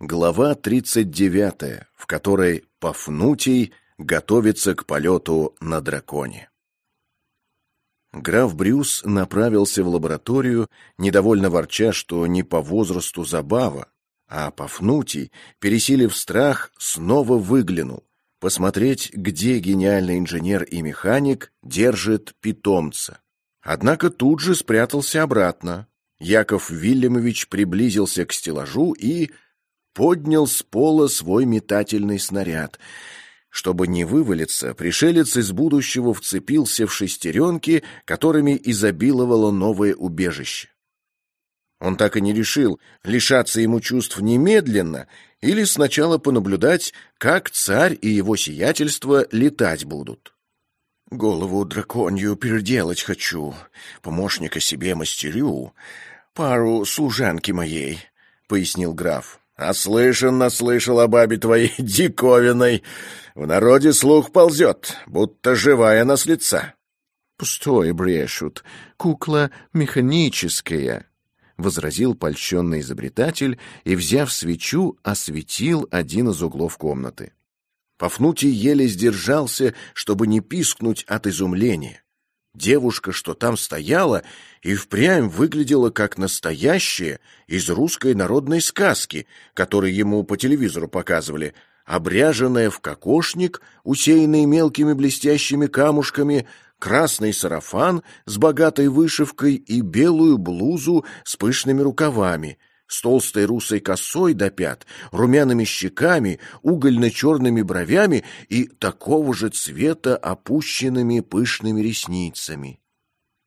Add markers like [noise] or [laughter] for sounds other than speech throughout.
Глава 39, в которой Пафнутий готовится к полету на драконе. Граф Брюс направился в лабораторию, недовольно ворча, что не по возрасту забава, а Пафнутий, пересилив страх, снова выглянул, посмотреть, где гениальный инженер и механик держит питомца. Однако тут же спрятался обратно. Яков Вильямович приблизился к стеллажу и поднял с пола свой метательный снаряд. Чтобы не вывалиться, пришелец из будущего вцепился в шестеренки, которыми изобиловало новое убежище. Он так и не решил, лишаться ему чувств немедленно или сначала понаблюдать, как царь и его сиятельство летать будут. «Голову драконью переделать хочу, помощника себе мастерю, пару служанки моей», — пояснил граф. «Наслышан, наслышал о бабе твоей [laughs] диковиной. В народе слух ползет, будто живая наследца». «Пустое брешут. Кукла механическая», — возразил польщенный изобретатель и, взяв свечу, осветил один из углов комнаты. Пафнутий еле сдержался, чтобы не пискнуть от изумления. Девушка, что там стояла, и впрямь выглядела как настоящая из русской народной сказки, которую ему по телевизору показывали, обряженная в кокошник, усеянный мелкими блестящими камушками, красный сарафан с богатой вышивкой и белую блузу с пышными рукавами, с толстой русой косой до пят, румяными щеками, угольно-черными бровями и такого же цвета опущенными пышными ресницами.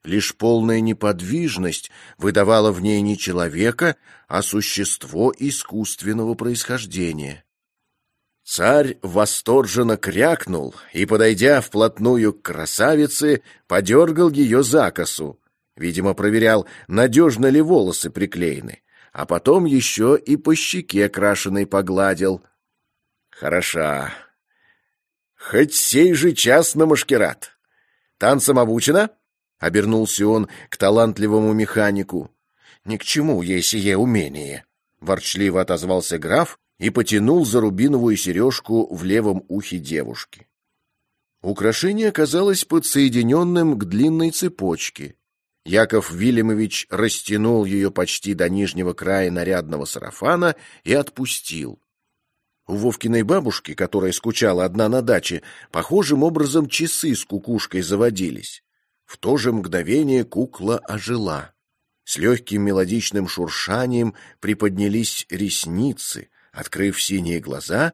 Лишь полная неподвижность выдавала в ней не человека, а существо искусственного происхождения. Царь восторженно крякнул и, подойдя вплотную к красавице, подергал ее за косу. Видимо, проверял, надежно ли волосы приклеены, а потом еще и по щеке крашеной погладил. Хороша. Хоть сей же час на машкерат. Танцем обучена? Обернулся он к талантливому механику. Ни к чему ей сие умение. Ворчливо отозвался граф и потянул за рубиновую сережку в левом ухе девушки. Украшение оказалось подсоединенным к длинной цепочке. Яков Вильямович растянул ее почти до нижнего края нарядного сарафана и отпустил. У Вовкиной бабушки, которая скучала одна на даче, похожим образом часы с кукушкой заводились. В то же мгновение кукла ожила. С легким мелодичным шуршанием приподнялись ресницы, Открыв синие глаза,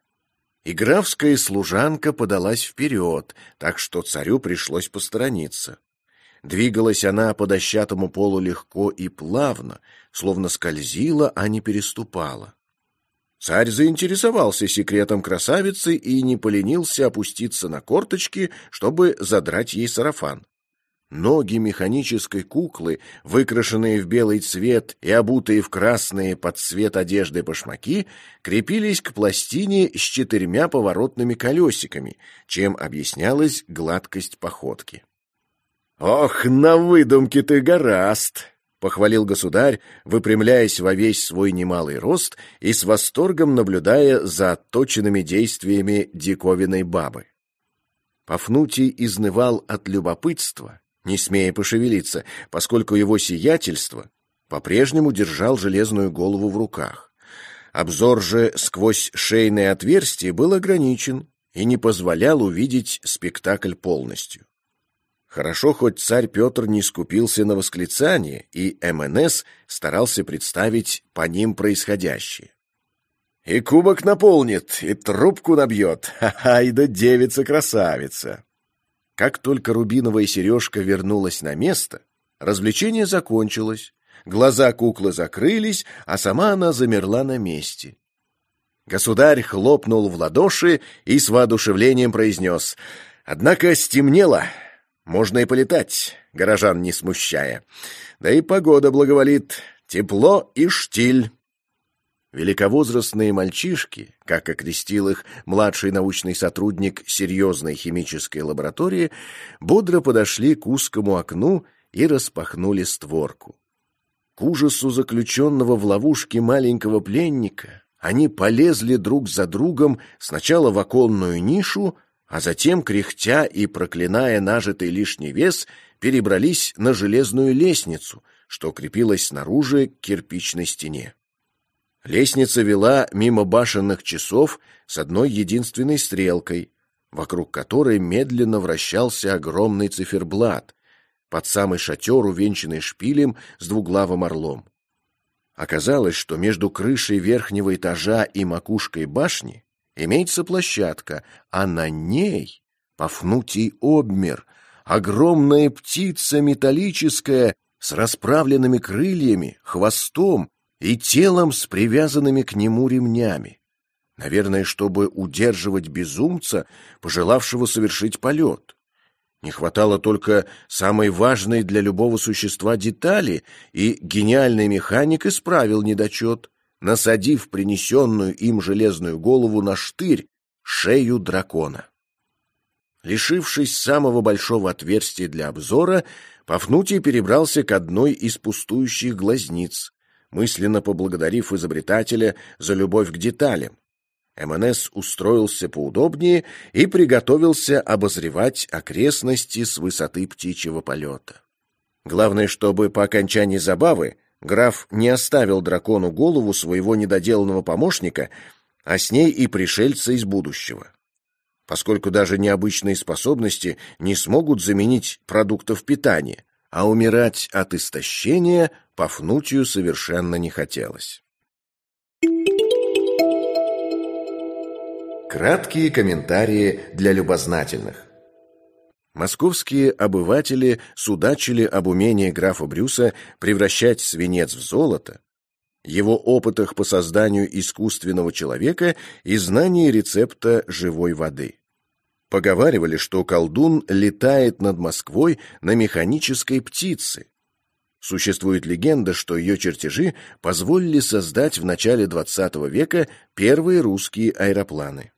и графская служанка подалась вперед, так что царю пришлось посторониться. Двигалась она по дощатому полу легко и плавно, словно скользила, а не переступала. Царь заинтересовался секретом красавицы и не поленился опуститься на корточки, чтобы задрать ей сарафан. Ноги механической куклы, выкрашенные в белый цвет и обутые в красные под цвет одежды башмаки, крепились к пластине с четырьмя поворотными колесиками, чем объяснялась гладкость походки. «Ох, на выдумке ты гораст!» — похвалил государь, выпрямляясь во весь свой немалый рост и с восторгом наблюдая за отточенными действиями диковиной бабы. Пафнутий изнывал от любопытства — не смея пошевелиться, поскольку его сиятельство по-прежнему держал железную голову в руках. Обзор же сквозь шейное отверстие был ограничен и не позволял увидеть спектакль полностью. Хорошо, хоть царь Петр не скупился на восклицание, и МНС старался представить по ним происходящее. «И кубок наполнит, и трубку набьет, и да девица-красавица!» Как только рубиновая сережка вернулась на место, развлечение закончилось, глаза куклы закрылись, а сама она замерла на месте. Государь хлопнул в ладоши и с воодушевлением произнес «Однако стемнело, можно и полетать, горожан не смущая. Да и погода благоволит, тепло и штиль». Великовозрастные мальчишки, как окрестил их младший научный сотрудник серьезной химической лаборатории, бодро подошли к узкому окну и распахнули створку. К ужасу заключенного в ловушке маленького пленника они полезли друг за другом сначала в оконную нишу, а затем, кряхтя и проклиная нажитый лишний вес, перебрались на железную лестницу, что крепилась снаружи к кирпичной стене. Лестница вела мимо башенных часов с одной единственной стрелкой, вокруг которой медленно вращался огромный циферблат, под самый шатер, увенчанный шпилем с двуглавым орлом. Оказалось, что между крышей верхнего этажа и макушкой башни имеется площадка, а на ней Пафнутий обмер, огромная птица металлическая с расправленными крыльями, хвостом и телом с привязанными к нему ремнями. Наверное, чтобы удерживать безумца, пожелавшего совершить полет. Не хватало только самой важной для любого существа детали, и гениальный механик исправил недочет, насадив принесенную им железную голову на штырь, шею дракона. Лишившись самого большого отверстия для обзора, Пафнутий перебрался к одной из пустующих глазниц, мысленно поблагодарив изобретателя за любовь к деталям. МНС устроился поудобнее и приготовился обозревать окрестности с высоты птичьего полета. Главное, чтобы по окончании забавы граф не оставил дракону голову своего недоделанного помощника, а с ней и пришельца из будущего. Поскольку даже необычные способности не смогут заменить продуктов питания, а умирать от истощения Пафнутию совершенно не хотелось. Краткие комментарии для любознательных. Московские обыватели судачили об умении графа Брюса превращать свинец в золото, его опытах по созданию искусственного человека и знании рецепта живой воды. Поговаривали, что колдун летает над Москвой на механической птице. Существует легенда, что ее чертежи позволили создать в начале XX века первые русские аэропланы.